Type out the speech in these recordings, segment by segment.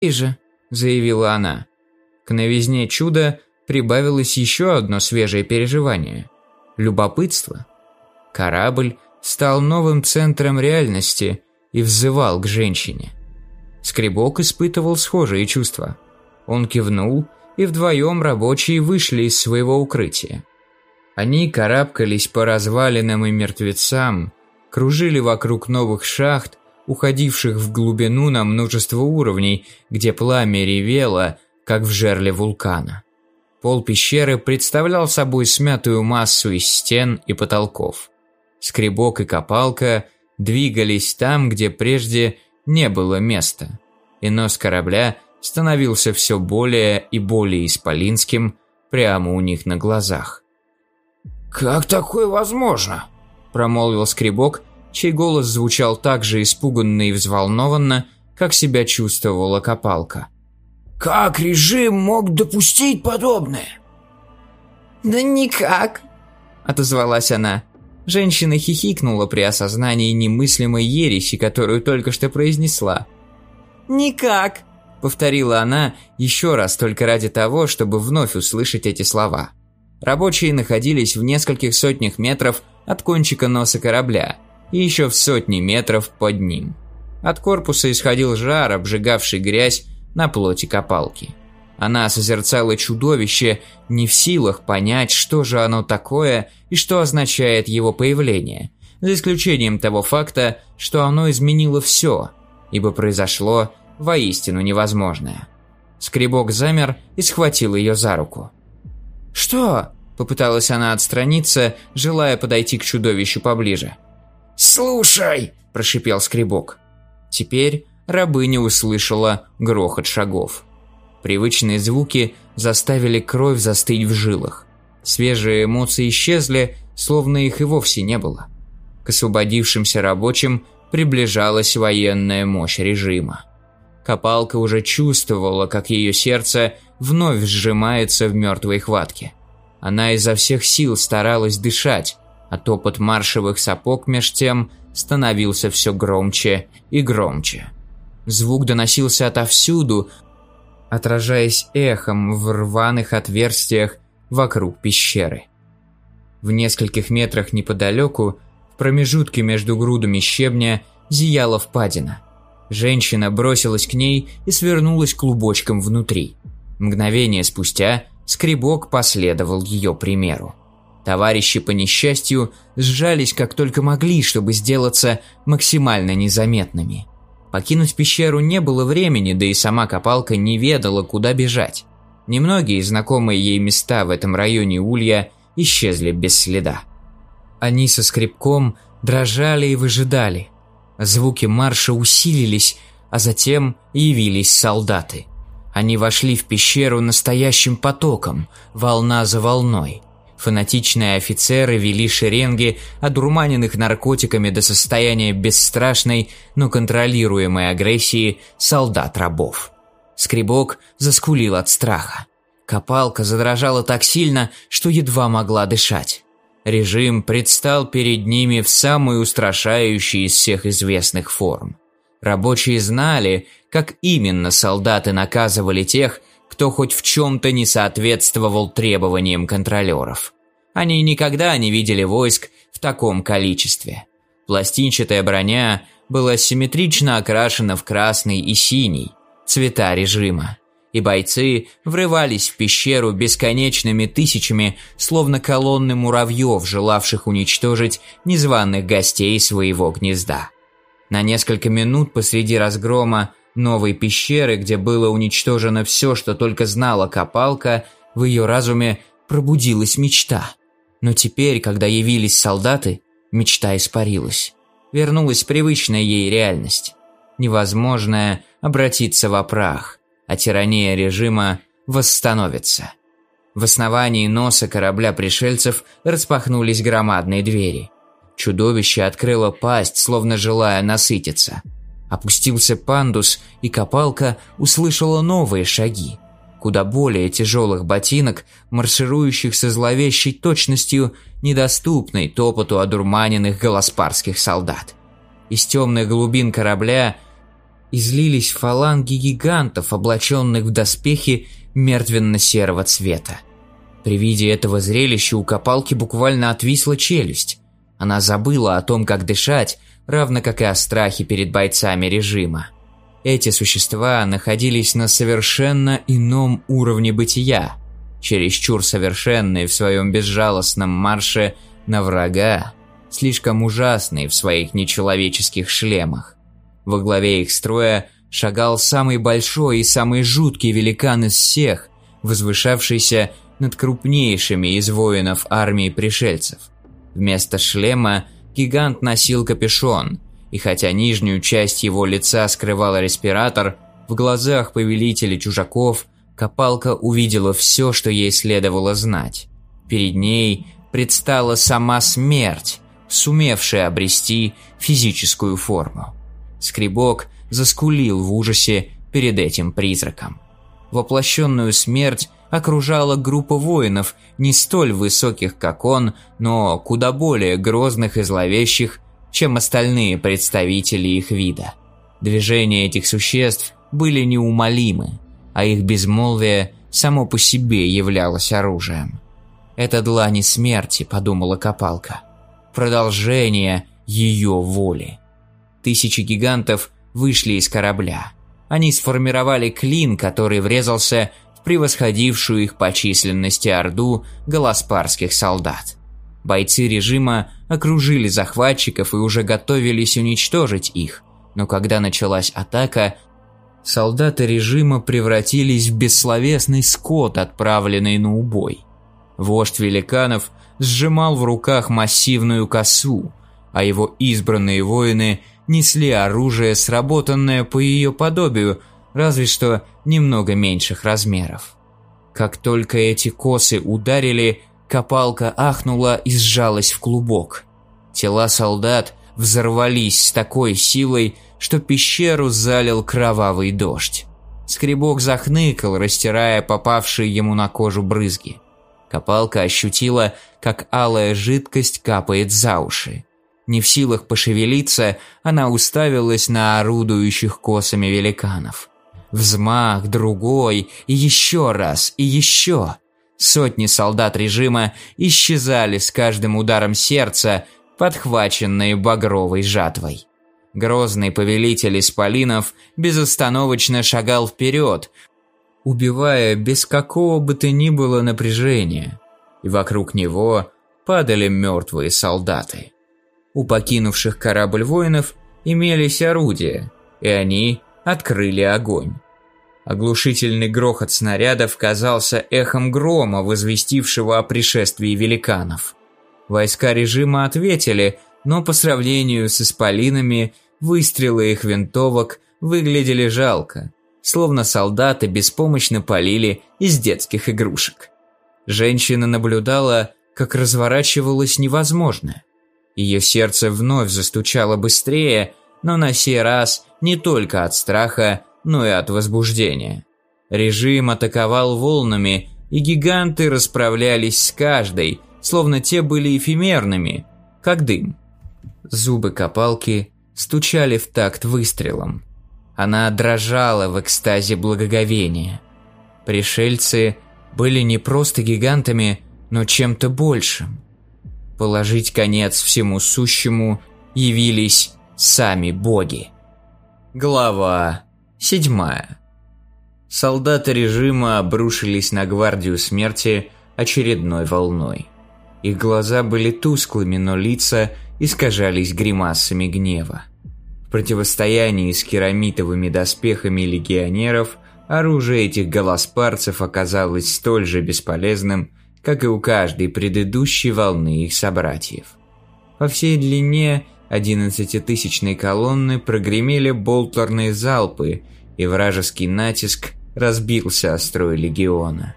«Ближе», – заявила она. К новизне чуда прибавилось еще одно свежее переживание – любопытство. Корабль стал новым центром реальности и взывал к женщине. Скребок испытывал схожие чувства. Он кивнул, и вдвоем рабочие вышли из своего укрытия. Они карабкались по развалинам и мертвецам, кружили вокруг новых шахт, уходивших в глубину на множество уровней, где пламя ревело, как в жерле вулкана. Пол пещеры представлял собой смятую массу из стен и потолков. Скребок и копалка двигались там, где прежде не было места, и нос корабля становился все более и более исполинским прямо у них на глазах. «Как такое возможно?» – промолвил скребок, чей голос звучал так же испуганно и взволнованно, как себя чувствовала копалка. «Как режим мог допустить подобное?» «Да никак», – отозвалась она. Женщина хихикнула при осознании немыслимой ереси, которую только что произнесла. «Никак», – повторила она еще раз только ради того, чтобы вновь услышать эти слова. Рабочие находились в нескольких сотнях метров от кончика носа корабля и еще в сотни метров под ним. От корпуса исходил жар, обжигавший грязь на плоти копалки. Она созерцала чудовище, не в силах понять, что же оно такое и что означает его появление, за исключением того факта, что оно изменило все, ибо произошло воистину невозможное. Скребок замер и схватил ее за руку. «Что?» – попыталась она отстраниться, желая подойти к чудовищу поближе. «Слушай!» – прошипел Скребок. Теперь рабыня услышала грохот шагов. Привычные звуки заставили кровь застыть в жилах. Свежие эмоции исчезли, словно их и вовсе не было. К освободившимся рабочим приближалась военная мощь режима. Копалка уже чувствовала, как ее сердце вновь сжимается в мертвой хватке. Она изо всех сил старалась дышать, а топот маршевых сапог меж тем становился все громче и громче. Звук доносился отовсюду, отражаясь эхом в рваных отверстиях вокруг пещеры. В нескольких метрах неподалеку, в промежутке между грудами щебня, зияла впадина. Женщина бросилась к ней и свернулась клубочком внутри. Мгновение спустя скребок последовал ее примеру. Товарищи по несчастью сжались как только могли, чтобы сделаться максимально незаметными. Покинуть пещеру не было времени, да и сама копалка не ведала, куда бежать. Немногие знакомые ей места в этом районе Улья исчезли без следа. Они со скребком дрожали и выжидали. Звуки марша усилились, а затем явились солдаты. Они вошли в пещеру настоящим потоком, волна за волной – Фанатичные офицеры вели шеренги, одурманенных наркотиками до состояния бесстрашной, но контролируемой агрессии солдат-рабов. Скребок заскулил от страха. Копалка задрожала так сильно, что едва могла дышать. Режим предстал перед ними в самой устрашающей из всех известных форм. Рабочие знали, как именно солдаты наказывали тех, кто хоть в чем-то не соответствовал требованиям контролеров. Они никогда не видели войск в таком количестве. Пластинчатая броня была симметрично окрашена в красный и синий, цвета режима. И бойцы врывались в пещеру бесконечными тысячами, словно колонны муравьев, желавших уничтожить незваных гостей своего гнезда. На несколько минут посреди разгрома новой пещеры, где было уничтожено все, что только знала копалка, в ее разуме пробудилась мечта. Но теперь, когда явились солдаты, мечта испарилась. Вернулась привычная ей реальность. Невозможное обратиться в прах, а тирания режима восстановится. В основании носа корабля пришельцев распахнулись громадные двери. Чудовище открыло пасть, словно желая насытиться – Опустился пандус, и копалка услышала новые шаги. Куда более тяжелых ботинок, марширующих со зловещей точностью, недоступной топоту одурманенных голоспарских солдат. Из темных глубин корабля излились фаланги гигантов, облаченных в доспехи мертвенно-серого цвета. При виде этого зрелища у копалки буквально отвисла челюсть. Она забыла о том, как дышать, равно как и о страхе перед бойцами режима. Эти существа находились на совершенно ином уровне бытия, чересчур совершенные в своем безжалостном марше на врага, слишком ужасные в своих нечеловеческих шлемах. Во главе их строя шагал самый большой и самый жуткий великан из всех, возвышавшийся над крупнейшими из воинов армии пришельцев. Вместо шлема гигант носил капюшон, и хотя нижнюю часть его лица скрывала респиратор, в глазах повелителя чужаков Копалка увидела все, что ей следовало знать. Перед ней предстала сама смерть, сумевшая обрести физическую форму. Скребок заскулил в ужасе перед этим призраком. Воплощенную смерть окружала группа воинов, не столь высоких, как он, но куда более грозных и зловещих, чем остальные представители их вида. Движения этих существ были неумолимы, а их безмолвие само по себе являлось оружием. «Это длани смерти», — подумала Копалка. «Продолжение ее воли». Тысячи гигантов вышли из корабля. Они сформировали клин, который врезался превосходившую их по численности орду голоспарских солдат. Бойцы режима окружили захватчиков и уже готовились уничтожить их, но когда началась атака, солдаты режима превратились в бессловесный скот, отправленный на убой. Вождь великанов сжимал в руках массивную косу, а его избранные воины несли оружие, сработанное по ее подобию, разве что немного меньших размеров. Как только эти косы ударили, копалка ахнула и сжалась в клубок. Тела солдат взорвались с такой силой, что пещеру залил кровавый дождь. Скребок захныкал, растирая попавшие ему на кожу брызги. Копалка ощутила, как алая жидкость капает за уши. Не в силах пошевелиться, она уставилась на орудующих косами великанов. Взмах, другой, и еще раз, и еще. Сотни солдат режима исчезали с каждым ударом сердца, подхваченные багровой жатвой. Грозный повелитель исполинов безостановочно шагал вперед, убивая без какого бы то ни было напряжения, и вокруг него падали мертвые солдаты. У покинувших корабль воинов имелись орудия, и они открыли огонь. Оглушительный грохот снарядов казался эхом грома, возвестившего о пришествии великанов. Войска режима ответили – но по сравнению с исполинами выстрелы их винтовок выглядели жалко, словно солдаты беспомощно полили из детских игрушек. Женщина наблюдала, как разворачивалось невозможное. Ее сердце вновь застучало быстрее, но на сей раз не только от страха, но и от возбуждения. Режим атаковал волнами, и гиганты расправлялись с каждой, словно те были эфемерными, как дым. Зубы копалки стучали в такт выстрелом. Она дрожала в экстазе благоговения. Пришельцы были не просто гигантами, но чем-то большим. Положить конец всему сущему явились сами боги. Глава седьмая. Солдаты режима обрушились на гвардию смерти очередной волной. Их глаза были тусклыми, но лица искажались гримасами гнева. В противостоянии с керамитовыми доспехами легионеров оружие этих голоспарцев оказалось столь же бесполезным, как и у каждой предыдущей волны их собратьев. По всей длине одиннадцатитысячной колонны прогремели болтерные залпы, и вражеский натиск разбился о строй легиона.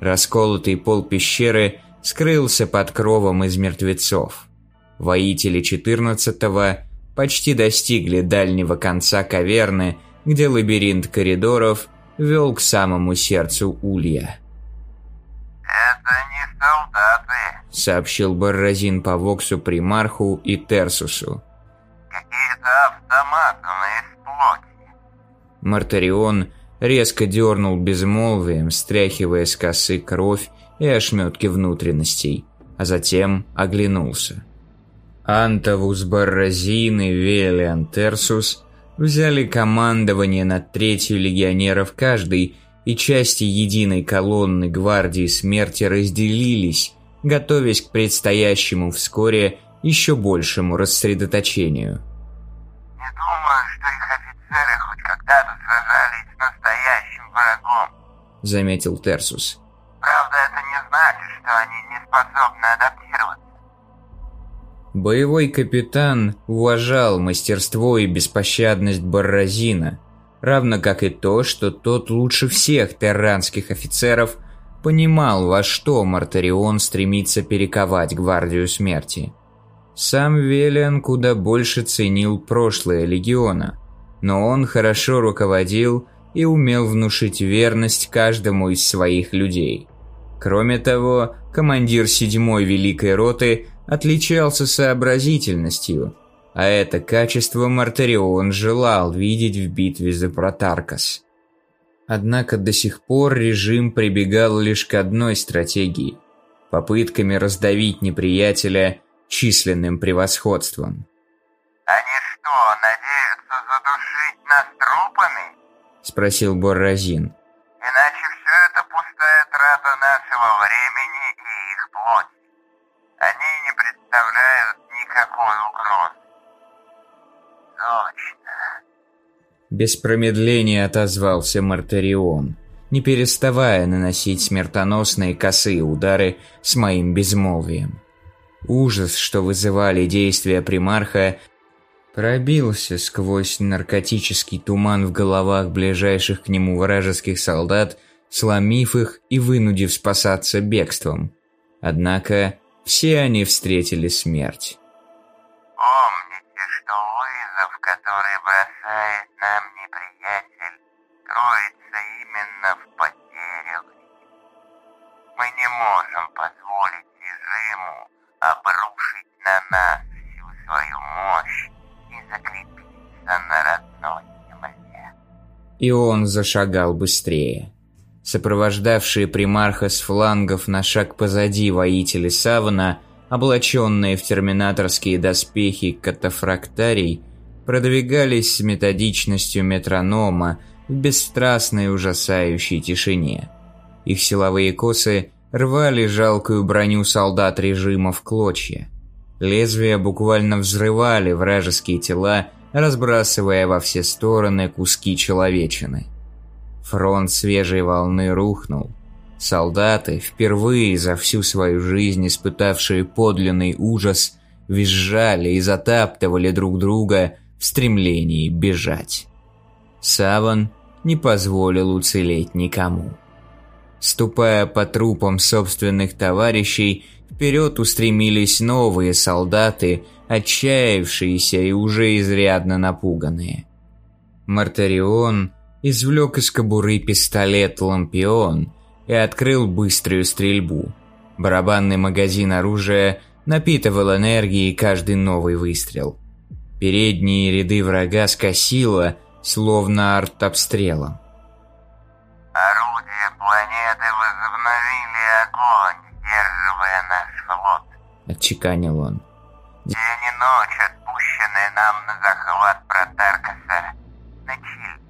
Расколотый пол пещеры скрылся под кровом из мертвецов. Воители 14-го почти достигли дальнего конца каверны, где лабиринт коридоров вел к самому сердцу улья. «Это не солдаты», — сообщил Барразин по Воксу Примарху и Терсусу. «Какие-то автоматы на исплоте. Мартарион резко дернул безмолвием, стряхивая с косы кровь и ошметки внутренностей, а затем оглянулся. Антовус Барразин и Велиан Терсус взяли командование над третью легионеров каждый, и части единой колонны гвардии смерти разделились, готовясь к предстоящему вскоре еще большему рассредоточению. Не думаю, что их офицеры хоть когда-то сражались с настоящим врагом, заметил Терсус. Правда, это не значит, что они не способны адаптироваться. Боевой капитан уважал мастерство и беспощадность Барразина, равно как и то, что тот лучше всех терранских офицеров понимал, во что Мартарион стремится перековать гвардию смерти. Сам Велиан куда больше ценил прошлое легиона, но он хорошо руководил и умел внушить верность каждому из своих людей. Кроме того, командир седьмой Великой Роты отличался сообразительностью, а это качество Мартарион желал видеть в битве за Протаркас. Однако до сих пор режим прибегал лишь к одной стратегии – попытками раздавить неприятеля численным превосходством. Они что, надеются задушить нас трупами? – спросил Борразин. Иначе все это пустая трата нашего времени и их плоти. Они не представляют никакой угрозы. Точно. Без промедления отозвался Мартарион, не переставая наносить смертоносные косые удары с моим безмолвием. Ужас, что вызывали действия примарха, пробился сквозь наркотический туман в головах ближайших к нему вражеских солдат, сломив их и вынудив спасаться бегством. Однако все они встретили смерть. Вызов, который бросает нам неприятель, кроется именно в потерях. Мы не можем позволить режиму обрушить на нас всю свою мощь и закрепиться на родной земле. И он зашагал быстрее. Сопровождавшие примарха с флангов на шаг позади воители Савана, облаченные в терминаторские доспехи катафрактарий, продвигались с методичностью метронома в бесстрастной ужасающей тишине. Их силовые косы рвали жалкую броню солдат режима в клочья. Лезвия буквально взрывали вражеские тела, разбрасывая во все стороны куски человечины. Фронт свежей волны рухнул. Солдаты, впервые за всю свою жизнь испытавшие подлинный ужас, визжали и затаптывали друг друга в стремлении бежать. Саван не позволил уцелеть никому. Ступая по трупам собственных товарищей, вперед устремились новые солдаты, отчаявшиеся и уже изрядно напуганные. Мартарион извлек из кобуры пистолет «Лампион» и открыл быструю стрельбу. Барабанный магазин оружия напитывал энергией каждый новый выстрел. Передние ряды врага скосило, словно артобстрелом. Орудия планеты возобновили огонь, сдерживая наш флот. Отчеканил он. День и ночь, отпущенные нам на захват Протаркаса, начались.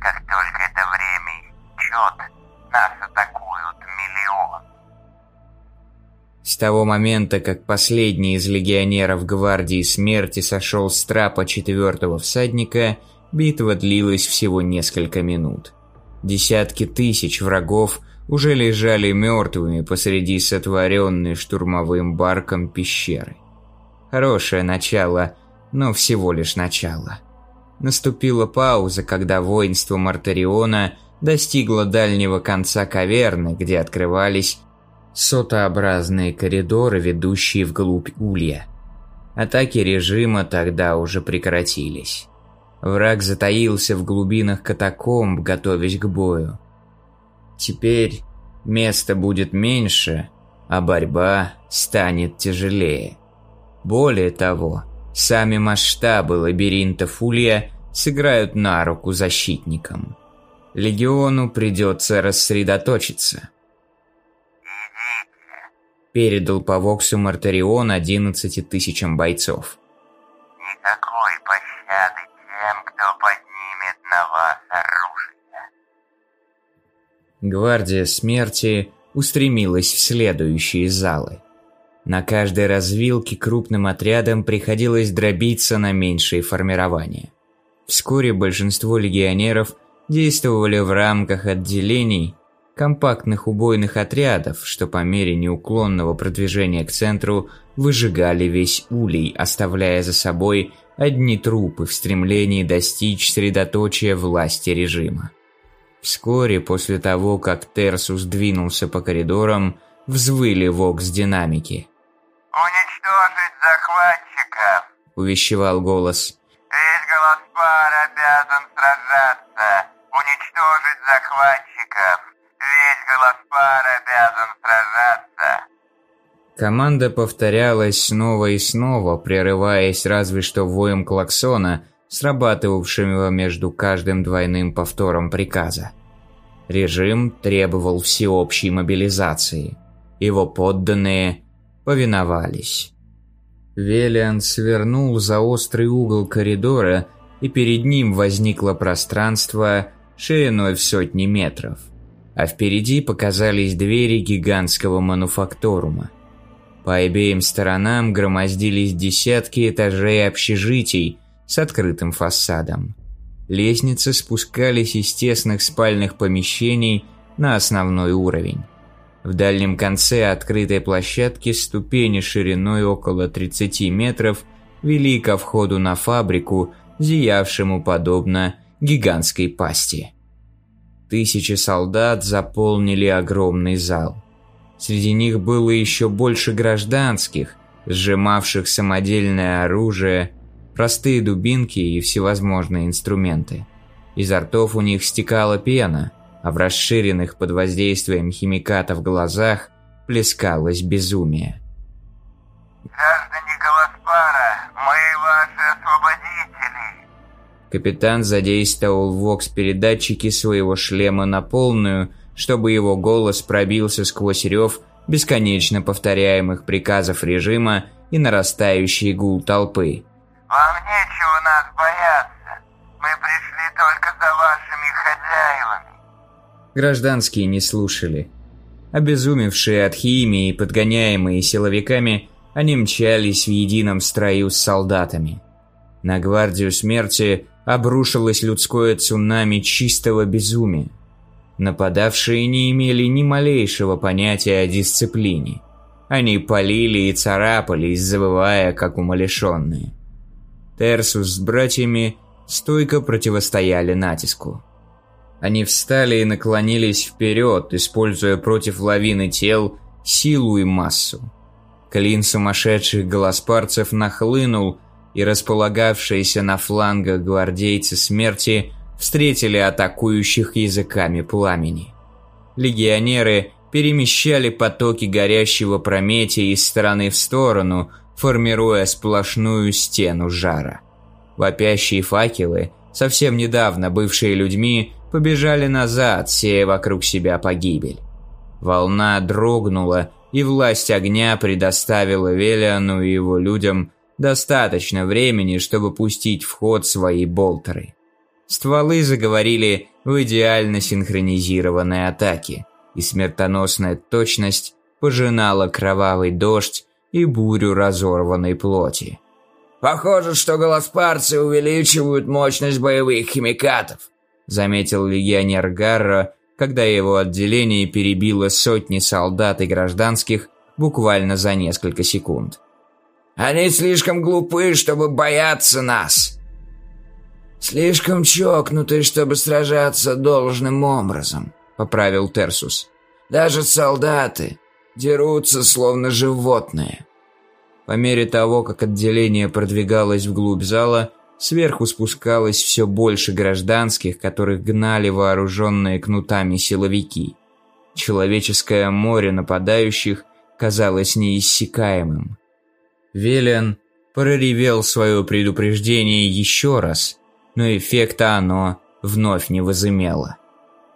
Как только это время истечет, нас атакуют миллион. С того момента, как последний из легионеров Гвардии Смерти сошел с трапа четвертого всадника, битва длилась всего несколько минут. Десятки тысяч врагов уже лежали мертвыми посреди сотворенной штурмовым барком пещеры. Хорошее начало, но всего лишь начало. Наступила пауза, когда воинство Мартариона достигло дальнего конца каверны, где открывались сотообразные коридоры, ведущие вглубь улья. Атаки режима тогда уже прекратились. Враг затаился в глубинах катакомб, готовясь к бою. Теперь места будет меньше, а борьба станет тяжелее. Более того, сами масштабы лабиринта Фулья сыграют на руку защитникам. Легиону придется рассредоточиться. Передал по Воксу Мартарион 11 тысячам бойцов. Никакой пощады тем, кто поднимет на вас оружие. Гвардия смерти устремилась в следующие залы. На каждой развилке крупным отрядам приходилось дробиться на меньшие формирования. Вскоре большинство легионеров действовали в рамках отделений, компактных убойных отрядов, что по мере неуклонного продвижения к центру выжигали весь улей, оставляя за собой одни трупы в стремлении достичь средоточия власти режима. Вскоре после того, как Терсус двинулся по коридорам, взвыли вокс-динамики. «Уничтожить захватчиков!» – увещевал голос. «Весь Голоспар обязан сражаться! Уничтожить захватчиков! Весь Голоспар обязан сражаться!» Команда повторялась снова и снова, прерываясь разве что воем клаксона, срабатывавшего между каждым двойным повтором приказа. Режим требовал всеобщей мобилизации. Его подданные повиновались. Велиан свернул за острый угол коридора, и перед ним возникло пространство шириной в сотни метров. А впереди показались двери гигантского мануфакторума. По обеим сторонам громоздились десятки этажей общежитий с открытым фасадом. Лестницы спускались из тесных спальных помещений на основной уровень. В дальнем конце открытой площадки ступени шириной около 30 метров вели ко входу на фабрику, зиявшему подобно гигантской пасти. Тысячи солдат заполнили огромный зал. Среди них было еще больше гражданских, сжимавших самодельное оружие, простые дубинки и всевозможные инструменты. Изо ртов у них стекала пена – а в расширенных под воздействием химикатов глазах плескалось безумие. Капитан задействовал вокс-передатчики своего шлема на полную, чтобы его голос пробился сквозь рев бесконечно повторяемых приказов режима и нарастающий гул толпы. «Вам нечего нас бояться. Мы пришли только за вашими хозяевами. Гражданские не слушали. Обезумевшие от химии и подгоняемые силовиками, они мчались в едином строю с солдатами. На гвардию смерти обрушилось людское цунами чистого безумия. Нападавшие не имели ни малейшего понятия о дисциплине. Они полили и царапались, завывая, как умалишенные. Терсус с братьями стойко противостояли натиску. Они встали и наклонились вперед, используя против лавины тел силу и массу. Клин сумасшедших голоспарцев нахлынул, и располагавшиеся на флангах гвардейцы смерти встретили атакующих языками пламени. Легионеры перемещали потоки горящего прометия из стороны в сторону, формируя сплошную стену жара. Вопящие факелы, совсем недавно бывшие людьми, побежали назад, сея вокруг себя погибель. Волна дрогнула, и власть огня предоставила Велиану и его людям достаточно времени, чтобы пустить в ход свои болтеры. Стволы заговорили в идеально синхронизированной атаке, и смертоносная точность пожинала кровавый дождь и бурю разорванной плоти. «Похоже, что голоспарцы увеличивают мощность боевых химикатов», заметил легионер Гарро, когда его отделение перебило сотни солдат и гражданских буквально за несколько секунд. «Они слишком глупы, чтобы бояться нас!» «Слишком чокнуты, чтобы сражаться должным образом», — поправил Терсус. «Даже солдаты дерутся, словно животные». По мере того, как отделение продвигалось вглубь зала, Сверху спускалось все больше гражданских, которых гнали вооруженные кнутами силовики. Человеческое море нападающих казалось неиссякаемым. Велиан проревел свое предупреждение еще раз, но эффекта оно вновь не возымело.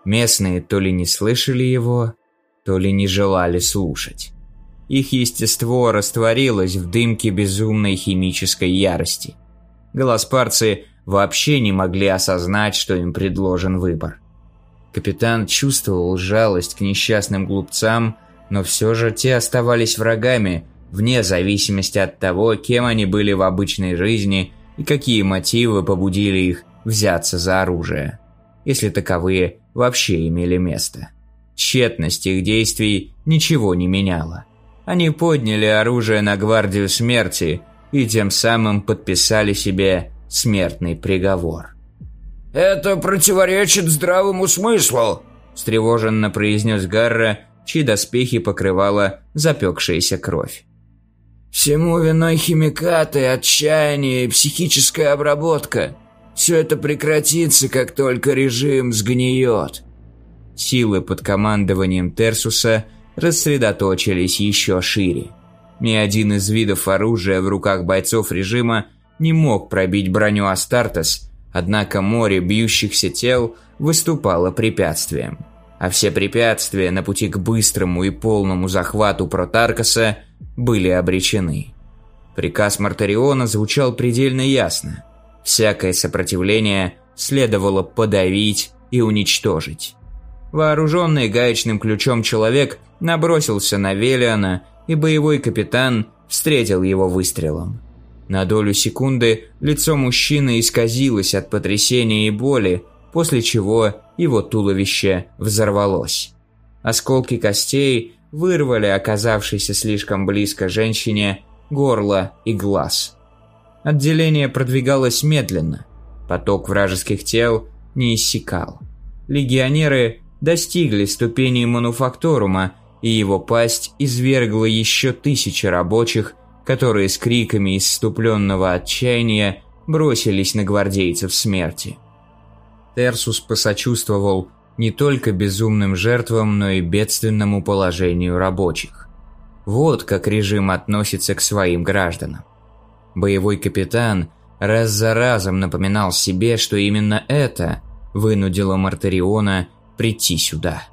Местные то ли не слышали его, то ли не желали слушать. Их естество растворилось в дымке безумной химической ярости. Голоспарцы вообще не могли осознать, что им предложен выбор. Капитан чувствовал жалость к несчастным глупцам, но все же те оставались врагами, вне зависимости от того, кем они были в обычной жизни и какие мотивы побудили их взяться за оружие, если таковые вообще имели место. Тщетность их действий ничего не меняла. Они подняли оружие на гвардию смерти и тем самым подписали себе смертный приговор. «Это противоречит здравому смыслу», – встревоженно произнес Гарра, чьи доспехи покрывала запекшаяся кровь. «Всему виной химикаты, отчаяние и психическая обработка. Все это прекратится, как только режим сгниет». Силы под командованием Терсуса рассредоточились еще шире. Ни один из видов оружия в руках бойцов режима не мог пробить броню Астартес, однако море бьющихся тел выступало препятствием. А все препятствия на пути к быстрому и полному захвату Протаркаса были обречены. Приказ Мартариона звучал предельно ясно. Всякое сопротивление следовало подавить и уничтожить. Вооруженный гаечным ключом человек набросился на Велиана, и боевой капитан встретил его выстрелом. На долю секунды лицо мужчины исказилось от потрясения и боли, после чего его туловище взорвалось. Осколки костей вырвали оказавшейся слишком близко женщине горло и глаз. Отделение продвигалось медленно. Поток вражеских тел не иссякал. Легионеры достигли ступени мануфакторума, и его пасть извергла еще тысячи рабочих, которые с криками исступленного отчаяния бросились на гвардейцев смерти. Терсус посочувствовал не только безумным жертвам, но и бедственному положению рабочих. Вот как режим относится к своим гражданам. Боевой капитан раз за разом напоминал себе, что именно это вынудило Мартариона прийти сюда.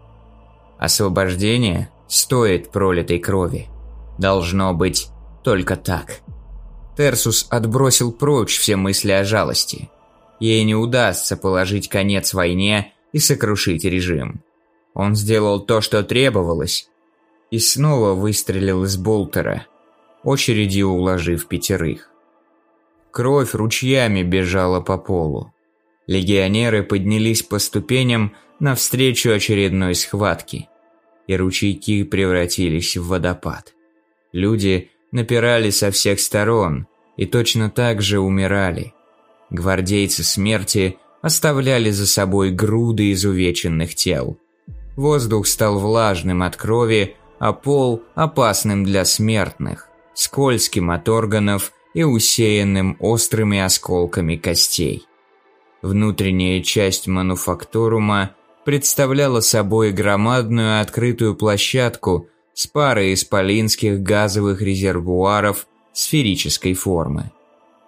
Освобождение стоит пролитой крови. Должно быть только так. Терсус отбросил прочь все мысли о жалости. Ей не удастся положить конец войне и сокрушить режим. Он сделал то, что требовалось, и снова выстрелил из болтера, очередью уложив пятерых. Кровь ручьями бежала по полу. Легионеры поднялись по ступеням навстречу очередной схватке, и ручейки превратились в водопад. Люди напирали со всех сторон и точно так же умирали. Гвардейцы смерти оставляли за собой груды изувеченных тел. Воздух стал влажным от крови, а пол опасным для смертных, скользким от органов и усеянным острыми осколками костей. Внутренняя часть мануфактурума представляла собой громадную открытую площадку с парой исполинских газовых резервуаров сферической формы.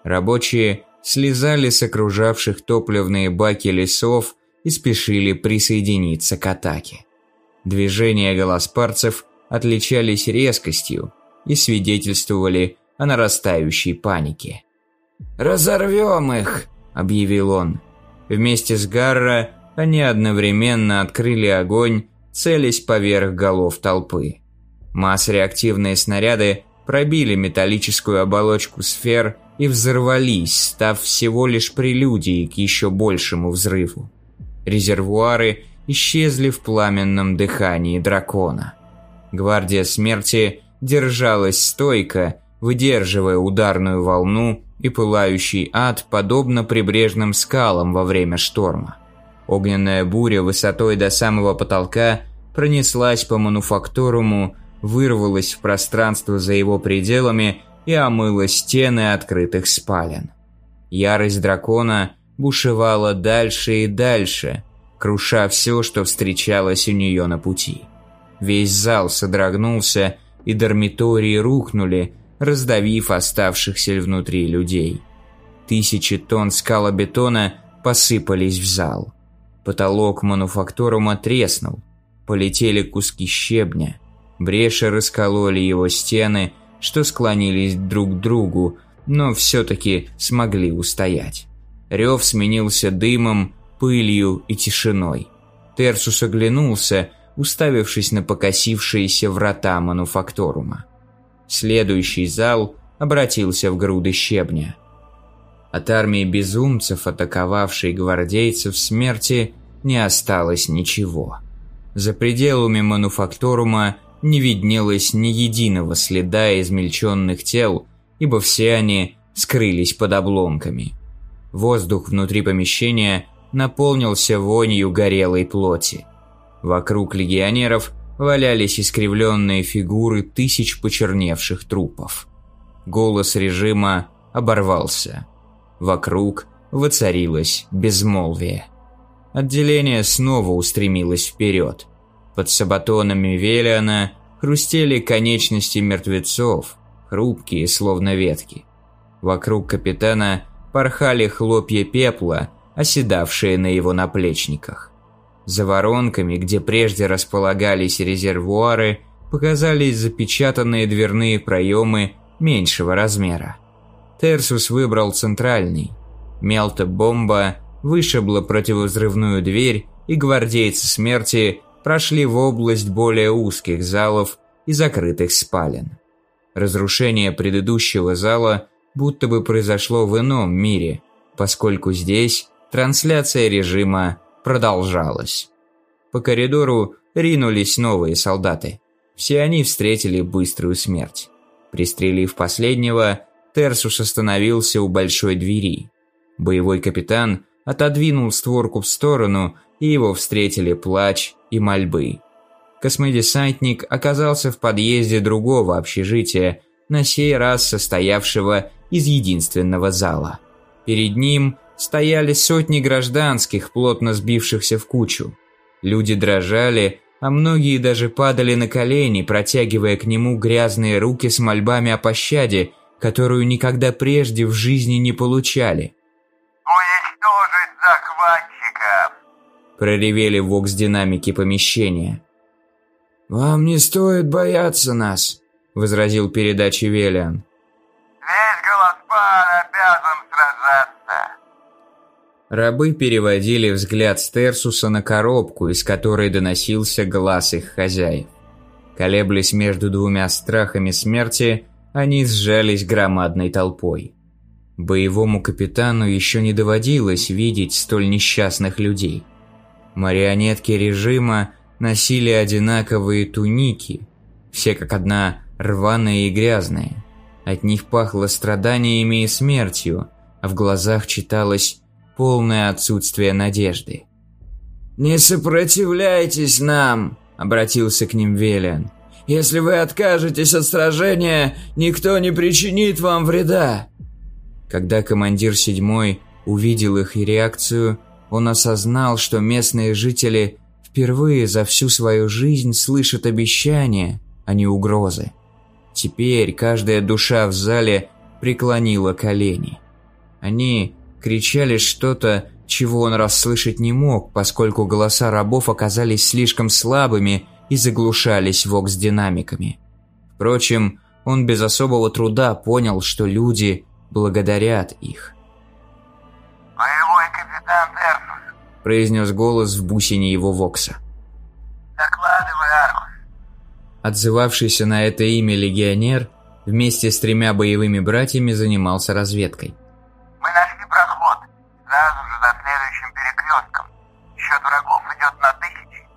Рабочие слезали с окружавших топливные баки лесов и спешили присоединиться к атаке. Движения голоспарцев отличались резкостью и свидетельствовали о нарастающей панике. «Разорвем их!» – объявил он. Вместе с Гарра они одновременно открыли огонь, целясь поверх голов толпы. Масс-реактивные снаряды пробили металлическую оболочку сфер и взорвались, став всего лишь прелюдией к еще большему взрыву. Резервуары исчезли в пламенном дыхании дракона. Гвардия смерти держалась стойко, выдерживая ударную волну и пылающий ад, подобно прибрежным скалам во время шторма. Огненная буря высотой до самого потолка пронеслась по мануфакторуму, вырвалась в пространство за его пределами и омыла стены открытых спален. Ярость дракона бушевала дальше и дальше, круша все, что встречалось у нее на пути. Весь зал содрогнулся, и дармитории рухнули, раздавив оставшихся внутри людей. Тысячи тонн скалобетона посыпались в зал. Потолок мануфактурума треснул. Полетели куски щебня. Бреши раскололи его стены, что склонились друг к другу, но все-таки смогли устоять. Рев сменился дымом, пылью и тишиной. Терсус оглянулся, уставившись на покосившиеся врата мануфакторума. Следующий зал обратился в груды щебня. От армии безумцев, атаковавшей гвардейцев смерти, не осталось ничего. За пределами мануфакторума не виднелось ни единого следа измельченных тел, ибо все они скрылись под обломками. Воздух внутри помещения наполнился вонью горелой плоти. Вокруг легионеров валялись искривленные фигуры тысяч почерневших трупов. Голос режима оборвался. Вокруг воцарилось безмолвие. Отделение снова устремилось вперед. Под сабатонами Велиана хрустели конечности мертвецов, хрупкие, словно ветки. Вокруг капитана порхали хлопья пепла, оседавшие на его наплечниках. За воронками, где прежде располагались резервуары, показались запечатанные дверные проемы меньшего размера. Терсус выбрал центральный. Мелта-бомба вышибла противовзрывную дверь, и гвардейцы смерти прошли в область более узких залов и закрытых спален. Разрушение предыдущего зала будто бы произошло в ином мире, поскольку здесь трансляция режима продолжалась. По коридору ринулись новые солдаты. Все они встретили быструю смерть. Пристрелив последнего, Терсус остановился у большой двери. Боевой капитан отодвинул створку в сторону, и его встретили плач и мольбы. Космодесантник оказался в подъезде другого общежития, на сей раз состоявшего из единственного зала. Перед ним стояли сотни гражданских, плотно сбившихся в кучу. Люди дрожали, а многие даже падали на колени, протягивая к нему грязные руки с мольбами о пощаде, которую никогда прежде в жизни не получали. Проревели вокс-динамики помещения. «Вам не стоит бояться нас», — возразил передаче Велиан. «Весь Голоспан обязан сражаться!» Рабы переводили взгляд Стерсуса на коробку, из которой доносился глаз их хозяев. Колеблясь между двумя страхами смерти, они сжались громадной толпой. Боевому капитану еще не доводилось видеть столь несчастных людей. Марионетки режима носили одинаковые туники, все как одна рваные и грязные. От них пахло страданиями и смертью, а в глазах читалось полное отсутствие надежды. «Не сопротивляйтесь нам!» – обратился к ним Велиан. «Если вы откажетесь от сражения, никто не причинит вам вреда!» Когда командир седьмой увидел их реакцию, он осознал, что местные жители впервые за всю свою жизнь слышат обещания, а не угрозы. Теперь каждая душа в зале преклонила колени. Они кричали что-то, чего он расслышать не мог, поскольку голоса рабов оказались слишком слабыми и заглушались вокс-динамиками. Впрочем, он без особого труда понял, что люди благодарят их. «Боевой капитан Терсус!» – произнес голос в бусине его вокса. «Докладывай, Архус!» Отзывавшийся на это имя легионер вместе с тремя боевыми братьями занимался разведкой. «Мы нашли проход, сразу же за следующим перекрестком. Счет врагов идет на тысячи.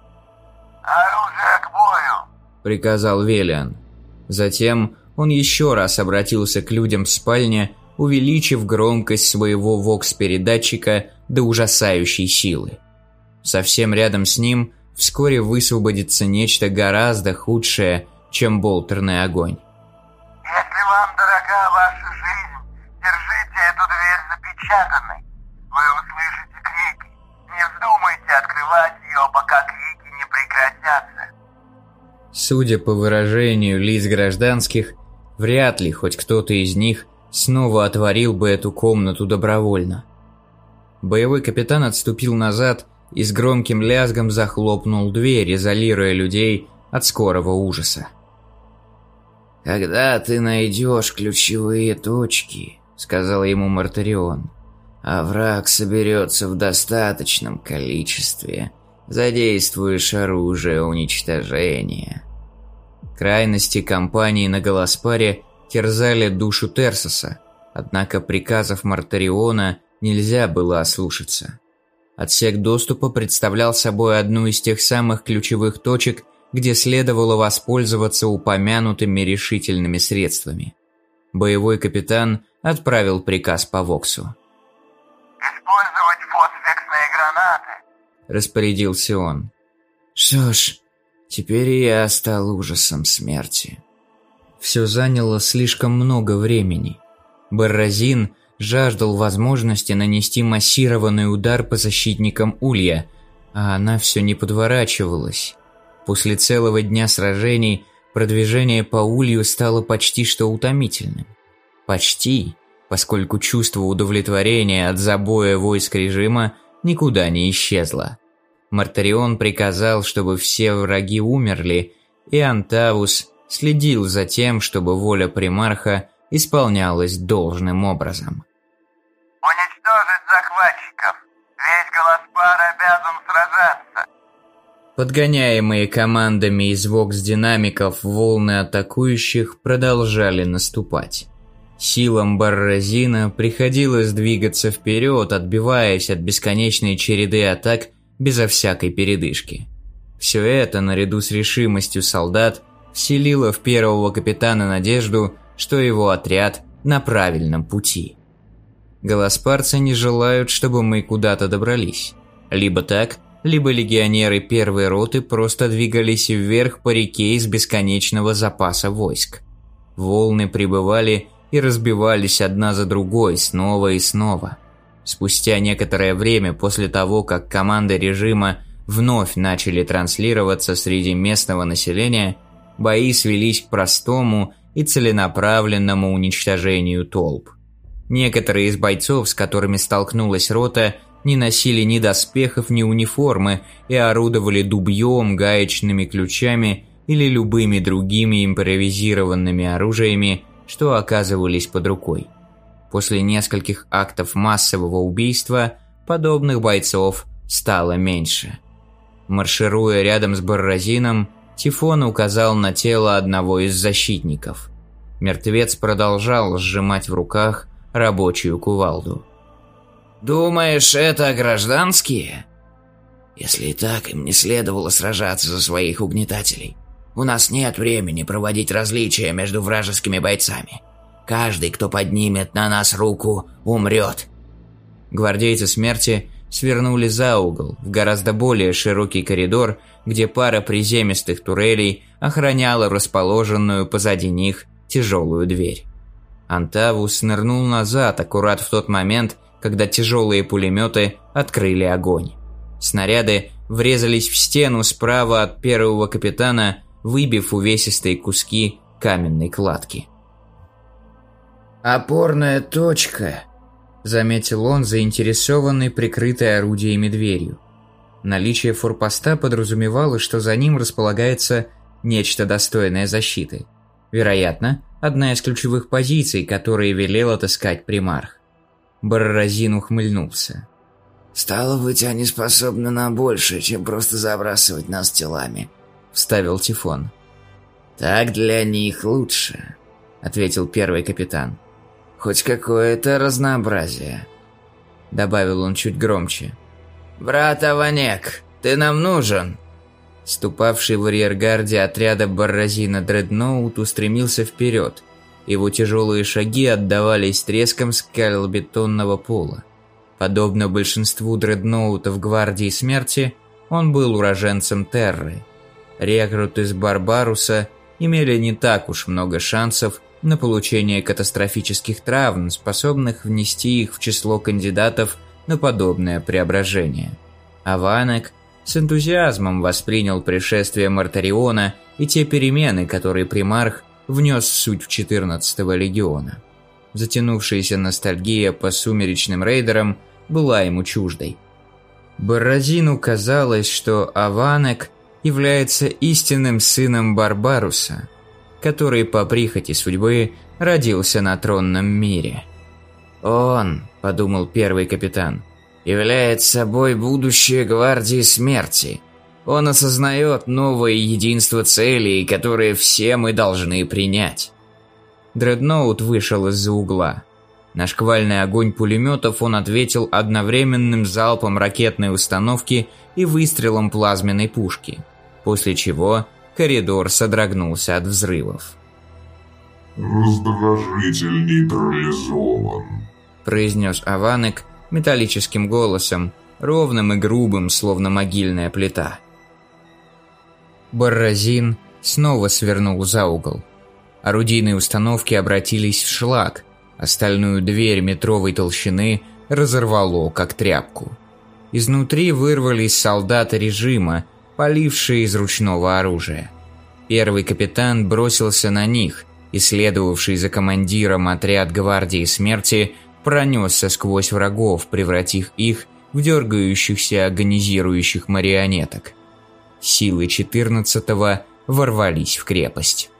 Оружие к бою!» – приказал Велиан. Затем он еще раз обратился к людям в спальне, увеличив громкость своего вокс-передатчика до ужасающей силы. Совсем рядом с ним вскоре высвободится нечто гораздо худшее, чем болтерный огонь. «Если вам дорога ваша жизнь, держите эту дверь запечатанной. Вы услышите крики. Не вздумайте открывать ее, пока крики не прекратятся». Судя по выражению лиц гражданских, вряд ли хоть кто-то из них снова отворил бы эту комнату добровольно. Боевой капитан отступил назад и с громким лязгом захлопнул дверь, изолируя людей от скорого ужаса. «Когда ты найдешь ключевые точки», — сказал ему Мартарион, — «а враг соберется в достаточном количестве, задействуешь оружие уничтожения». Крайности компании на Голоспаре терзали душу Терсоса, однако приказов Мартариона нельзя было ослушаться. Отсек доступа представлял собой одну из тех самых ключевых точек, где следовало воспользоваться упомянутыми решительными средствами. Боевой капитан отправил приказ по Воксу. «Использовать фосфексные гранаты», – распорядился он. «Что ж, теперь я стал ужасом смерти». Все заняло слишком много времени. Барразин жаждал возможности нанести массированный удар по защитникам Улья, а она все не подворачивалась. После целого дня сражений продвижение по улью стало почти что утомительным. Почти, поскольку чувство удовлетворения от забоя войск режима никуда не исчезло. Мартарион приказал, чтобы все враги умерли, и Антавус следил за тем, чтобы воля примарха исполнялась должным образом. «Уничтожить захватчиков! Весь Голоспар обязан сражаться!» Подгоняемые командами из вокс-динамиков, волны атакующих продолжали наступать. Силам Барразина приходилось двигаться вперед, отбиваясь от бесконечной череды атак безо всякой передышки. Все это, наряду с решимостью солдат, вселило в первого капитана надежду, что его отряд на правильном пути. Голоспарцы не желают, чтобы мы куда-то добрались. Либо так, либо легионеры первой роты просто двигались вверх по реке из бесконечного запаса войск. Волны прибывали и разбивались одна за другой снова и снова. Спустя некоторое время после того, как команды режима вновь начали транслироваться среди местного населения, бои свелись к простому и целенаправленному уничтожению толп. Некоторые из бойцов, с которыми столкнулась рота, не носили ни доспехов, ни униформы и орудовали дубьем, гаечными ключами или любыми другими импровизированными оружиями, что оказывались под рукой. После нескольких актов массового убийства подобных бойцов стало меньше. Маршируя рядом с Барразином, Тифон указал на тело одного из защитников. Мертвец продолжал сжимать в руках рабочую кувалду. «Думаешь, это гражданские?» «Если и так, им не следовало сражаться за своих угнетателей. У нас нет времени проводить различия между вражескими бойцами. Каждый, кто поднимет на нас руку, умрет». Гвардейцы смерти свернули за угол, в гораздо более широкий коридор, где пара приземистых турелей охраняла расположенную позади них тяжелую дверь. Антавус нырнул назад аккурат в тот момент, когда тяжелые пулеметы открыли огонь. Снаряды врезались в стену справа от первого капитана, выбив увесистые куски каменной кладки. «Опорная точка», – заметил он, заинтересованный прикрытой орудиями дверью. Наличие форпоста подразумевало, что за ним располагается нечто достойное защиты. Вероятно, одна из ключевых позиций, которые велел отыскать примарх. Барразин ухмыльнулся. «Стало быть, они способны на большее, чем просто забрасывать нас телами», — вставил Тифон. «Так для них лучше», — ответил первый капитан. «Хоть какое-то разнообразие», — добавил он чуть громче. «Брат Аванек, ты нам нужен!» Ступавший в арьергарде отряда Барразина Дредноут устремился вперед, его тяжелые шаги отдавались треском скалобетонного пола. Подобно большинству дредноутов Гвардии Смерти, он был уроженцем Терры. Рекруты из Барбаруса имели не так уж много шансов на получение катастрофических травм, способных внести их в число кандидатов на подобное преображение. Аванек с энтузиазмом воспринял пришествие Мартариона и те перемены, которые примарх внес суть в 14-го легиона. Затянувшаяся ностальгия по сумеречным рейдерам была ему чуждой. Барразину казалось, что Аванек является истинным сыном Барбаруса, который по прихоти судьбы родился на тронном мире. «Он», — подумал первый капитан, — «является собой будущее гвардии смерти. Он осознает новое единство целей, которые все мы должны принять». Дредноут вышел из-за угла. На шквальный огонь пулеметов он ответил одновременным залпом ракетной установки и выстрелом плазменной пушки, после чего коридор содрогнулся от взрывов. «Раздражитель нейтрализован», – произнес Аванек металлическим голосом, ровным и грубым, словно могильная плита. Барразин снова свернул за угол. Орудийные установки обратились в шлак, остальную дверь метровой толщины разорвало, как тряпку. Изнутри вырвались солдаты режима, полившие из ручного оружия. Первый капитан бросился на них, и следовавший за командиром отряд гвардии смерти пронесся сквозь врагов, превратив их в дергающихся агонизирующих марионеток. Силы 14-го ворвались в крепость.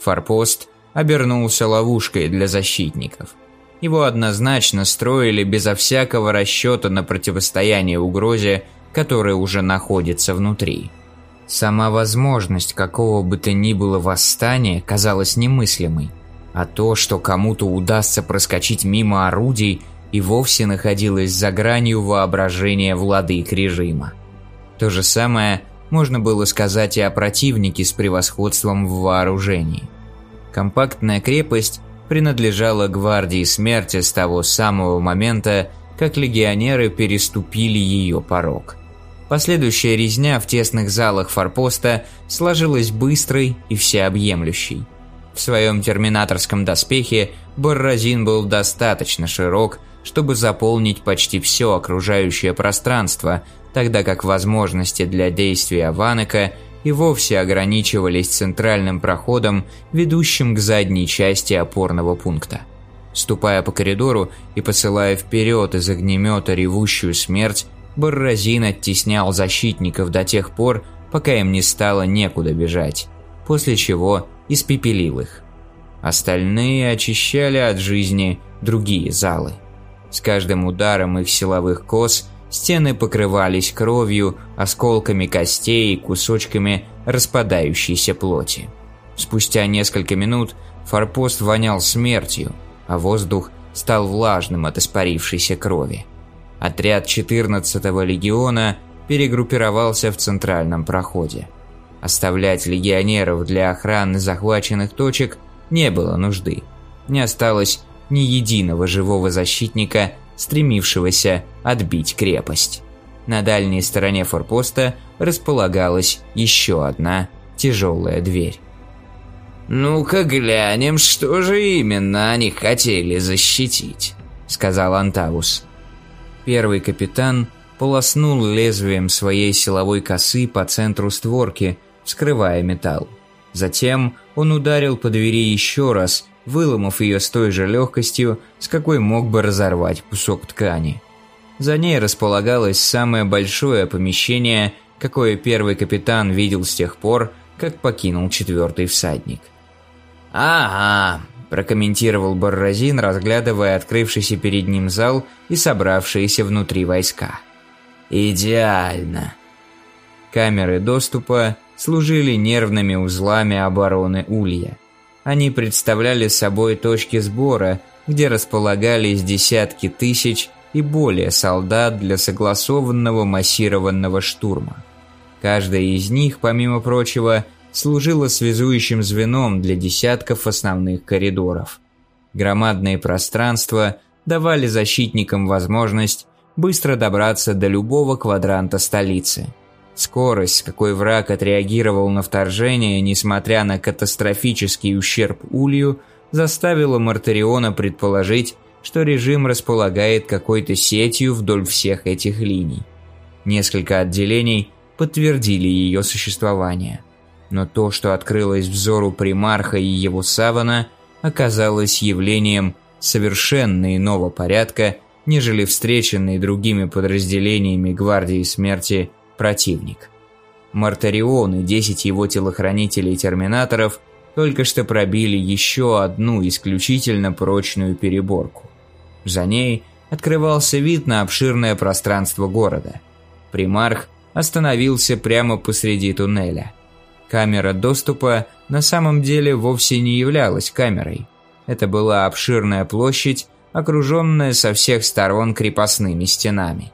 Форпост обернулся ловушкой для защитников. Его однозначно строили безо всякого расчета на противостояние угрозе, которая уже находится внутри. Сама возможность какого бы то ни было восстания казалась немыслимой, а то, что кому-то удастся проскочить мимо орудий, и вовсе находилось за гранью воображения владык режима. То же самое можно было сказать и о противнике с превосходством в вооружении. Компактная крепость принадлежала гвардии смерти с того самого момента, как легионеры переступили ее порог. Последующая резня в тесных залах форпоста сложилась быстрой и всеобъемлющей. В своем терминаторском доспехе Барразин был достаточно широк, чтобы заполнить почти все окружающее пространство, тогда как возможности для действия Ванека и вовсе ограничивались центральным проходом, ведущим к задней части опорного пункта. Ступая по коридору и посылая вперед из огнемета ревущую смерть, Барразин оттеснял защитников до тех пор, пока им не стало некуда бежать, после чего испепелил их. Остальные очищали от жизни другие залы. С каждым ударом их силовых кос стены покрывались кровью, осколками костей и кусочками распадающейся плоти. Спустя несколько минут форпост вонял смертью, а воздух стал влажным от испарившейся крови. Отряд 14-го легиона перегруппировался в центральном проходе. Оставлять легионеров для охраны захваченных точек не было нужды. Не осталось ни единого живого защитника, стремившегося отбить крепость. На дальней стороне форпоста располагалась еще одна тяжелая дверь. «Ну-ка глянем, что же именно они хотели защитить», — сказал Антавус. Первый капитан полоснул лезвием своей силовой косы по центру створки, вскрывая металл. Затем он ударил по двери еще раз, выломав ее с той же легкостью, с какой мог бы разорвать кусок ткани. За ней располагалось самое большое помещение, какое первый капитан видел с тех пор, как покинул четвертый всадник. «Ага, прокомментировал Барразин, разглядывая открывшийся перед ним зал и собравшиеся внутри войска. «Идеально!» Камеры доступа служили нервными узлами обороны Улья. Они представляли собой точки сбора, где располагались десятки тысяч и более солдат для согласованного массированного штурма. Каждая из них, помимо прочего, служила связующим звеном для десятков основных коридоров. Громадные пространства давали защитникам возможность быстро добраться до любого квадранта столицы. Скорость, с какой враг отреагировал на вторжение, несмотря на катастрофический ущерб Улью, заставила Мартариона предположить, что режим располагает какой-то сетью вдоль всех этих линий. Несколько отделений подтвердили ее существование но то, что открылось взору примарха и его савана, оказалось явлением совершенно иного порядка нежели встреченный другими подразделениями Гвардии Смерти противник. Мартарион и 10 его телохранителей-терминаторов только что пробили еще одну исключительно прочную переборку. За ней открывался вид на обширное пространство города. Примарх остановился прямо посреди туннеля. Камера доступа на самом деле вовсе не являлась камерой. Это была обширная площадь, окруженная со всех сторон крепостными стенами.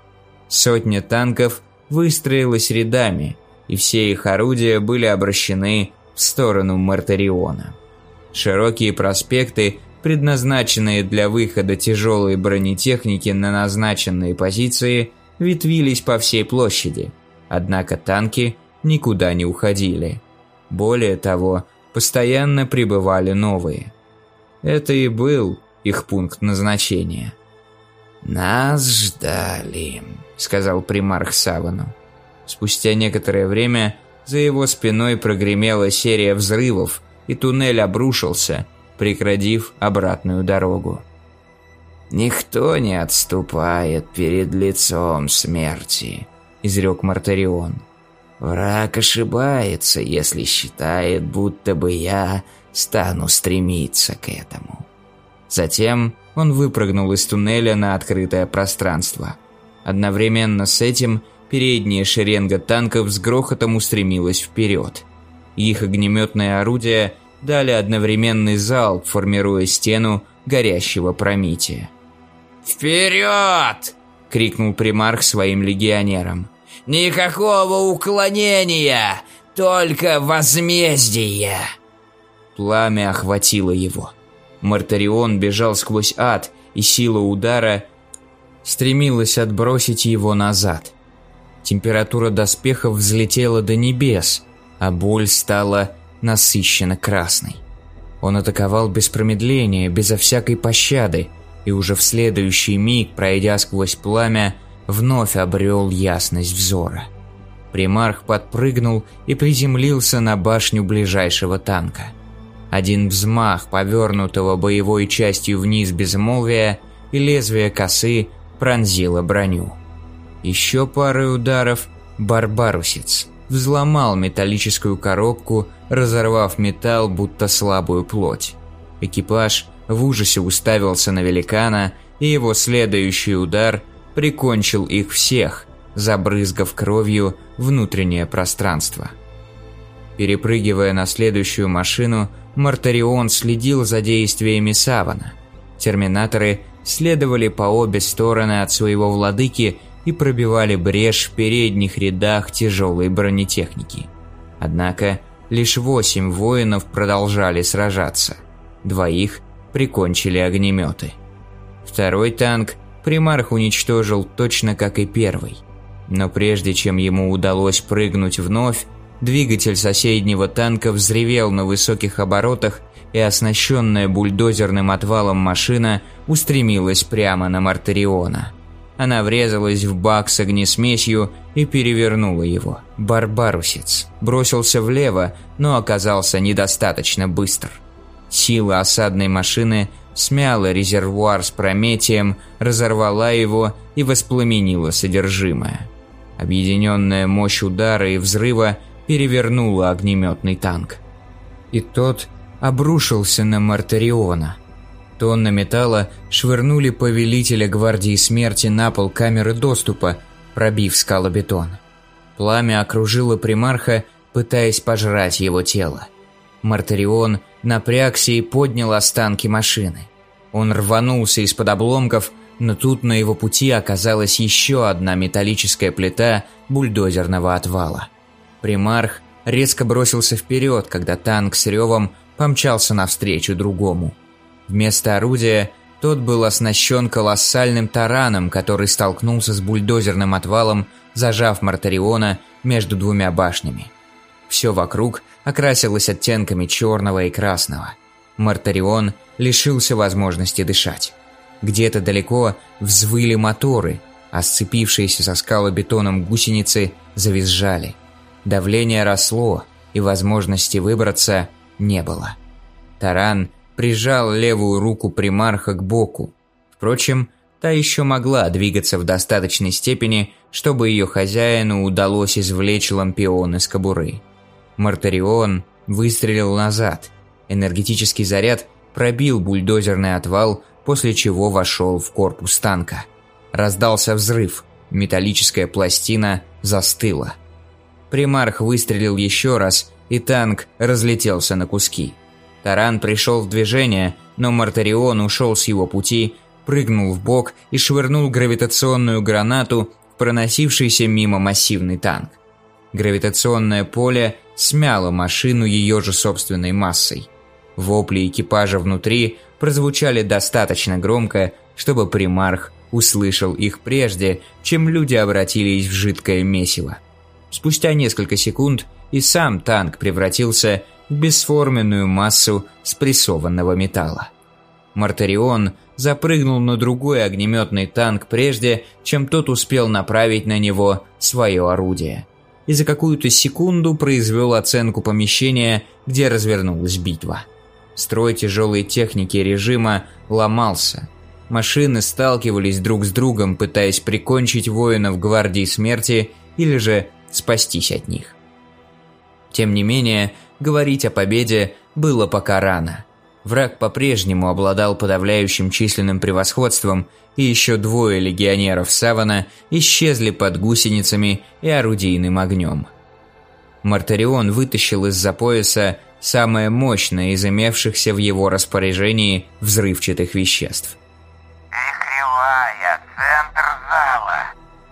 Сотня танков выстроилась рядами, и все их орудия были обращены в сторону Мартариона. Широкие проспекты, предназначенные для выхода тяжелой бронетехники на назначенные позиции, ветвились по всей площади, однако танки никуда не уходили. Более того, постоянно прибывали новые. Это и был их пункт назначения. «Нас ждали», — сказал примарх Савану. Спустя некоторое время за его спиной прогремела серия взрывов, и туннель обрушился, преградив обратную дорогу. «Никто не отступает перед лицом смерти», — изрек Мартарион. «Враг ошибается, если считает, будто бы я стану стремиться к этому». Затем он выпрыгнул из туннеля на открытое пространство. Одновременно с этим передняя шеренга танков с грохотом устремилась вперед. Их огнеметные орудия дали одновременный залп, формируя стену горящего промития. «Вперед!» — крикнул примарх своим легионерам. «Никакого уклонения, только возмездие!» Пламя охватило его. Мартарион бежал сквозь ад, и сила удара стремилась отбросить его назад. Температура доспехов взлетела до небес, а боль стала насыщенно красной. Он атаковал без промедления, безо всякой пощады, и уже в следующий миг, пройдя сквозь пламя, вновь обрел ясность взора. Примарх подпрыгнул и приземлился на башню ближайшего танка. Один взмах повернутого боевой частью вниз безмолвия, и лезвие косы пронзило броню. Еще парой ударов барбарусец взломал металлическую коробку, разорвав металл, будто слабую плоть. Экипаж в ужасе уставился на великана, и его следующий удар прикончил их всех, забрызгав кровью внутреннее пространство. Перепрыгивая на следующую машину, Мартарион следил за действиями Савана. Терминаторы следовали по обе стороны от своего владыки и пробивали брешь в передних рядах тяжелой бронетехники. Однако лишь восемь воинов продолжали сражаться. Двоих прикончили огнеметы. Второй танк примарх уничтожил точно как и первый. Но прежде чем ему удалось прыгнуть вновь, двигатель соседнего танка взревел на высоких оборотах, и оснащенная бульдозерным отвалом машина устремилась прямо на Мартариона. Она врезалась в бак с огнесмесью и перевернула его. Барбарусец бросился влево, но оказался недостаточно быстр. Сила осадной машины смяла резервуар с прометием, разорвала его и воспламенила содержимое. Объединенная мощь удара и взрыва перевернула огнеметный танк. И тот обрушился на Мартариона – Тонны металла швырнули повелителя гвардии смерти на пол камеры доступа, пробив скалобетон. Пламя окружило примарха, пытаясь пожрать его тело. Мартарион напрягся и поднял останки машины. Он рванулся из-под обломков, но тут на его пути оказалась еще одна металлическая плита бульдозерного отвала. Примарх резко бросился вперед, когда танк с ревом помчался навстречу другому. Вместо орудия тот был оснащен колоссальным тараном, который столкнулся с бульдозерным отвалом, зажав Мартариона между двумя башнями. Все вокруг окрасилось оттенками черного и красного. Мартарион лишился возможности дышать. Где-то далеко взвыли моторы, а сцепившиеся со скалобетоном гусеницы завизжали. Давление росло, и возможности выбраться не было. Таран – прижал левую руку примарха к боку. Впрочем, Та еще могла двигаться в достаточной степени, чтобы ее хозяину удалось извлечь лампион из кобуры. Мартарион выстрелил назад. Энергетический заряд пробил бульдозерный отвал, после чего вошел в корпус танка. Раздался взрыв, металлическая пластина застыла. Примарх выстрелил еще раз, и танк разлетелся на куски. Таран пришел в движение, но Мартарион ушел с его пути, прыгнул в бок и швырнул гравитационную гранату в проносившийся мимо массивный танк. Гравитационное поле смяло машину ее же собственной массой. Вопли экипажа внутри прозвучали достаточно громко, чтобы примарх услышал их прежде, чем люди обратились в жидкое месиво. Спустя несколько секунд и сам танк превратился в бесформенную массу спрессованного металла. Мартарион запрыгнул на другой огнеметный танк прежде, чем тот успел направить на него свое орудие. И за какую-то секунду произвел оценку помещения, где развернулась битва. Строй тяжелой техники режима ломался. Машины сталкивались друг с другом, пытаясь прикончить воинов гвардии смерти или же спастись от них. Тем не менее, говорить о победе было пока рано. Враг по-прежнему обладал подавляющим численным превосходством, и еще двое легионеров Савана исчезли под гусеницами и орудийным огнем. Мартарион вытащил из-за пояса самое мощное из имевшихся в его распоряжении взрывчатых веществ. «Вихревая, центр зала!»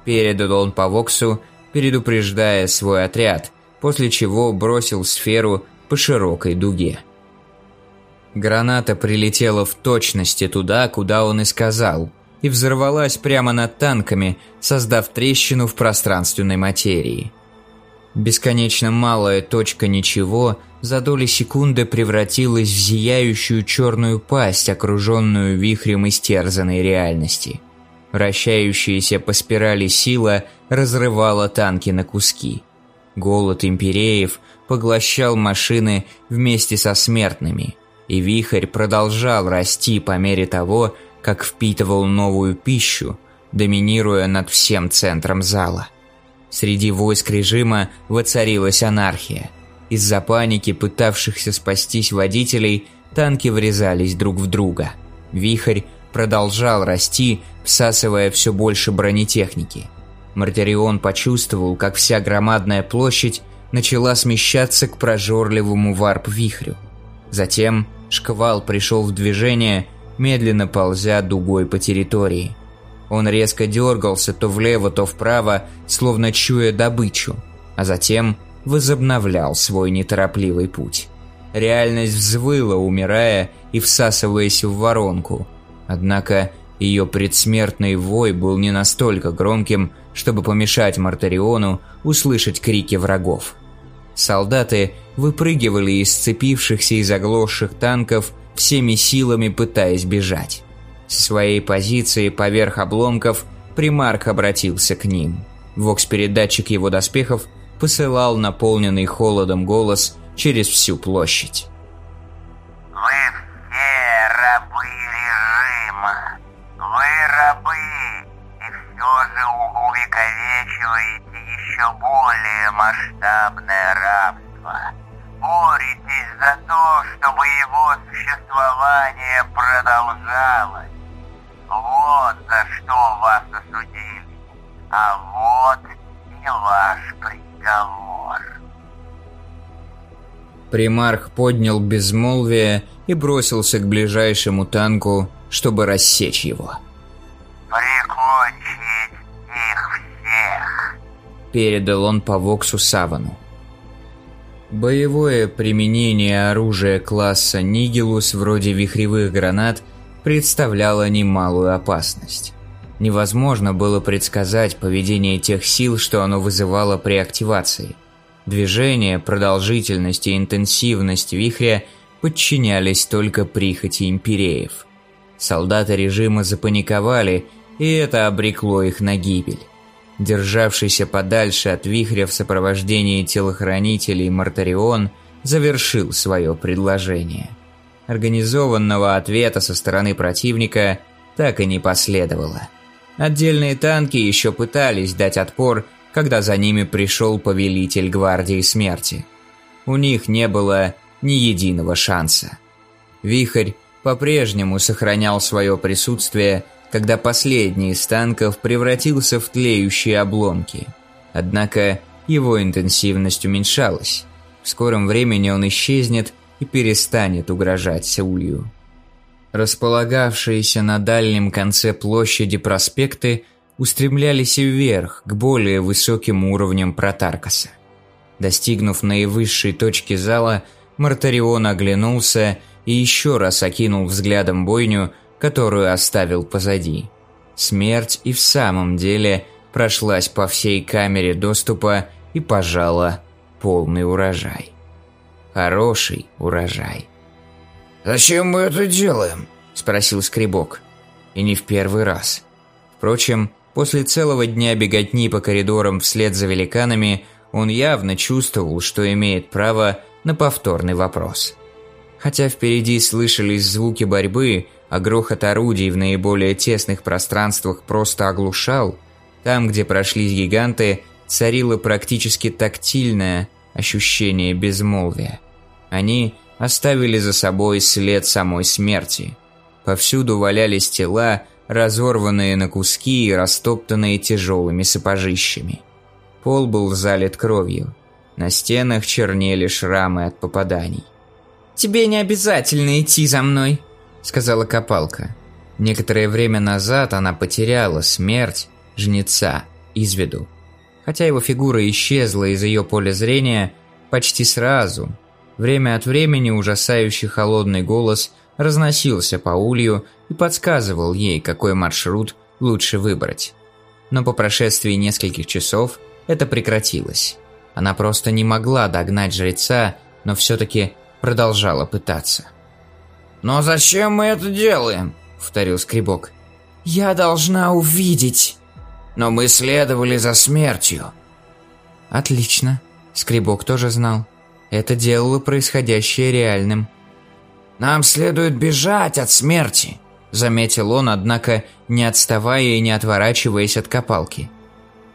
Передал он по Воксу, предупреждая свой отряд, после чего бросил сферу по широкой дуге. Граната прилетела в точности туда, куда он и сказал, и взорвалась прямо над танками, создав трещину в пространственной материи. Бесконечно малая точка ничего за доли секунды превратилась в зияющую черную пасть, окруженную вихрем истерзанной реальности. Вращающаяся по спирали сила разрывала танки на куски. Голод импереев поглощал машины вместе со смертными, и вихрь продолжал расти по мере того, как впитывал новую пищу, доминируя над всем центром зала. Среди войск режима воцарилась анархия. Из-за паники пытавшихся спастись водителей танки врезались друг в друга. Вихрь продолжал расти, всасывая все больше бронетехники. Мартарион почувствовал, как вся громадная площадь начала смещаться к прожорливому варп-вихрю. Затем шквал пришел в движение, медленно ползя дугой по территории. Он резко дергался то влево, то вправо, словно чуя добычу, а затем возобновлял свой неторопливый путь. Реальность взвыла, умирая и всасываясь в воронку. Однако ее предсмертный вой был не настолько громким, чтобы помешать Мартариону услышать крики врагов. Солдаты выпрыгивали из сцепившихся и заглохших танков, всеми силами пытаясь бежать. Со своей позиции поверх обломков Примарк обратился к ним. Вокс-передатчик его доспехов посылал наполненный холодом голос через всю площадь. Еще более масштабное рабство. Боретесь за то, чтобы его существование продолжалось. Вот за что вас осудили. А вот и ваш приговор. Примарх поднял безмолвие и бросился к ближайшему танку, чтобы рассечь его. Передал он по Воксу Савану. Боевое применение оружия класса Нигелус вроде вихревых гранат представляло немалую опасность. Невозможно было предсказать поведение тех сил, что оно вызывало при активации. Движение, продолжительность и интенсивность вихря подчинялись только прихоти импереев. Солдаты режима запаниковали, и это обрекло их на гибель. Державшийся подальше от вихря в сопровождении телохранителей Мартарион завершил свое предложение. Организованного ответа со стороны противника так и не последовало. Отдельные танки еще пытались дать отпор, когда за ними пришел повелитель гвардии смерти. У них не было ни единого шанса. Вихрь по-прежнему сохранял свое присутствие, когда последний из танков превратился в тлеющие обломки. Однако его интенсивность уменьшалась. В скором времени он исчезнет и перестанет угрожать Сеулью. Располагавшиеся на дальнем конце площади проспекты устремлялись вверх, к более высоким уровням Протаркаса. Достигнув наивысшей точки зала, Мартарион оглянулся и еще раз окинул взглядом бойню, которую оставил позади. Смерть и в самом деле прошлась по всей камере доступа и пожала полный урожай. Хороший урожай. «Зачем мы это делаем?» – спросил Скребок. И не в первый раз. Впрочем, после целого дня беготни по коридорам вслед за великанами, он явно чувствовал, что имеет право на повторный вопрос. Хотя впереди слышались звуки борьбы, а грохот орудий в наиболее тесных пространствах просто оглушал, там, где прошли гиганты, царило практически тактильное ощущение безмолвия. Они оставили за собой след самой смерти. Повсюду валялись тела, разорванные на куски и растоптанные тяжелыми сапожищами. Пол был залит кровью. На стенах чернели шрамы от попаданий. «Тебе не обязательно идти за мной», — сказала Копалка. Некоторое время назад она потеряла смерть жнеца из виду. Хотя его фигура исчезла из ее поля зрения почти сразу, время от времени ужасающий холодный голос разносился по улью и подсказывал ей, какой маршрут лучше выбрать. Но по прошествии нескольких часов это прекратилось. Она просто не могла догнать жреца, но все-таки продолжала пытаться. «Но зачем мы это делаем?» — повторил Скребок. «Я должна увидеть». «Но мы следовали за смертью». «Отлично». Скребок тоже знал. Это делало происходящее реальным. «Нам следует бежать от смерти», — заметил он, однако не отставая и не отворачиваясь от копалки.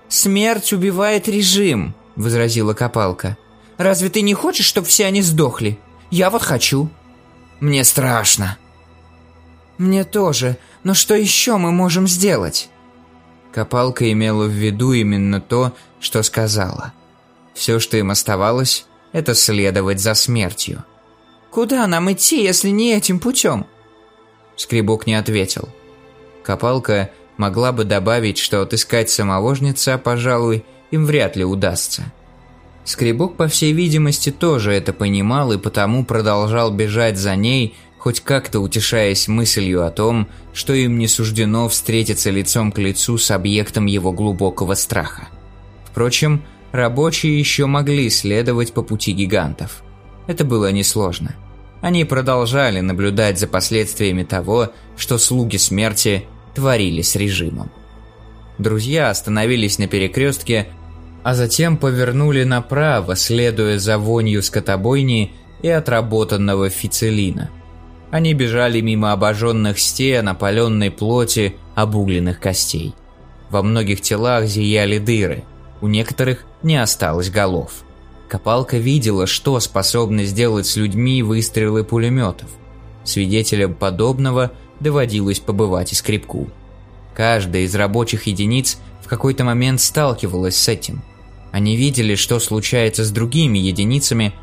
«Смерть убивает режим», — возразила копалка. «Разве ты не хочешь, чтобы все они сдохли? Я вот хочу». «Мне страшно». «Мне тоже, но что еще мы можем сделать?» Копалка имела в виду именно то, что сказала. Все, что им оставалось, это следовать за смертью. «Куда нам идти, если не этим путем?» Скребок не ответил. Копалка могла бы добавить, что отыскать самого жнеца, пожалуй, им вряд ли удастся. Скребок, по всей видимости, тоже это понимал и потому продолжал бежать за ней, хоть как-то утешаясь мыслью о том, что им не суждено встретиться лицом к лицу с объектом его глубокого страха. Впрочем, рабочие еще могли следовать по пути гигантов. Это было несложно. Они продолжали наблюдать за последствиями того, что слуги смерти творили с режимом. Друзья остановились на перекрестке, а затем повернули направо, следуя за вонью скотобойни и отработанного фицелина. Они бежали мимо обожженных стен, опаленной плоти, обугленных костей. Во многих телах зияли дыры, у некоторых не осталось голов. Копалка видела, что способны сделать с людьми выстрелы пулеметов. Свидетелем подобного доводилось побывать и скрипку. Каждая из рабочих единиц в какой-то момент сталкивалась с этим. Они видели, что случается с другими единицами,